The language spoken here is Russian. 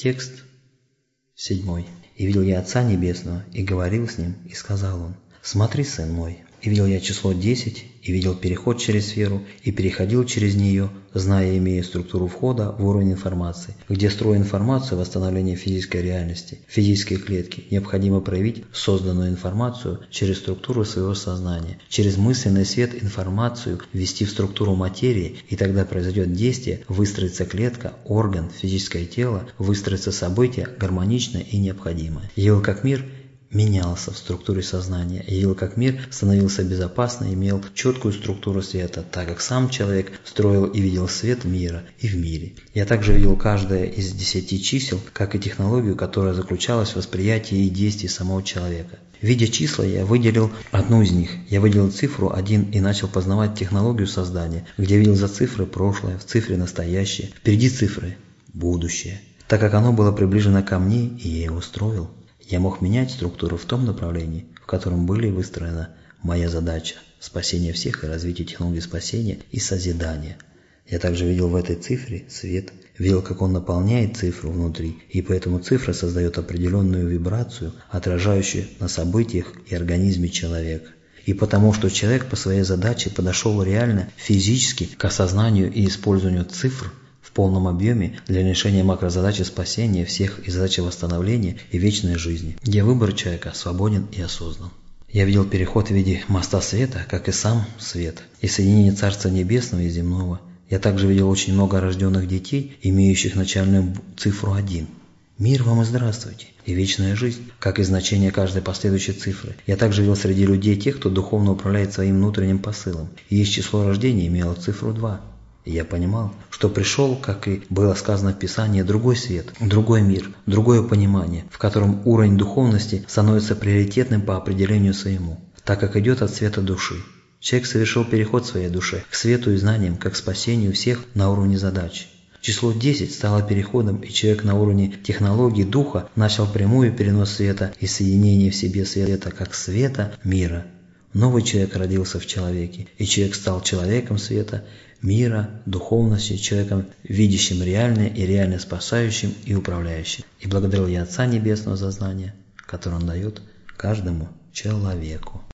Текст седьмой. «И видел я Отца Небесного, и говорил с Ним, и сказал Он, «Смотри, Сын мой, и видел я число 10, и видел переход через сферу, и переходил через нее, зная и имея структуру входа в уровень информации, где строя информацию восстановления физической реальности, физической клетки, необходимо проявить созданную информацию через структуру своего сознания, через мысленный свет информацию ввести в структуру материи, и тогда произойдет действие, выстроится клетка, орган, физическое тело, выстроится событие гармоничное и необходимое. Ел как мир – менялся в структуре сознания, видел, как мир становился безопасным, имел четкую структуру света, так как сам человек строил и видел свет мира и в мире. Я также видел каждое из десяти чисел, как и технологию, которая заключалась в восприятии и действии самого человека. Видя числа, я выделил одну из них. Я выделил цифру 1 и начал познавать технологию создания, где видел за цифры прошлое, в цифре настоящее, впереди цифры будущее. Так как оно было приближено ко мне, и я его строил. Я мог менять структуру в том направлении, в котором были выстроена моя задача – спасение всех и развитие технологий спасения и созидания. Я также видел в этой цифре свет, видел, как он наполняет цифру внутри, и поэтому цифра создает определенную вибрацию, отражающую на событиях и организме человека. И потому что человек по своей задаче подошел реально физически к осознанию и использованию цифр – полном объеме для решения макрозадачи спасения всех и задачи восстановления и вечной жизни, где выбор человека свободен и осознан. Я видел переход в виде моста света, как и сам свет, и соединение Царства Небесного и Земного. Я также видел очень много рожденных детей, имеющих начальную цифру 1. Мир вам и здравствуйте, и вечная жизнь, как и значение каждой последующей цифры. Я также видел среди людей тех, кто духовно управляет своим внутренним посылом, и есть число рождения имело цифру 2 я понимал, что пришел, как и было сказано в Писании, другой свет, другой мир, другое понимание, в котором уровень духовности становится приоритетным по определению своему, так как идет от света души. Человек совершил переход своей душе к свету и знаниям, как спасению всех на уровне задач. Число 10 стало переходом, и человек на уровне технологии духа начал прямую перенос света и соединение в себе света как света мира – Новый человек родился в человеке, и человек стал человеком света, мира, духовности, человеком, видящим реальное и реально спасающим и управляющим. И благодарил я Отца Небесного за знание, которое Он дает каждому человеку.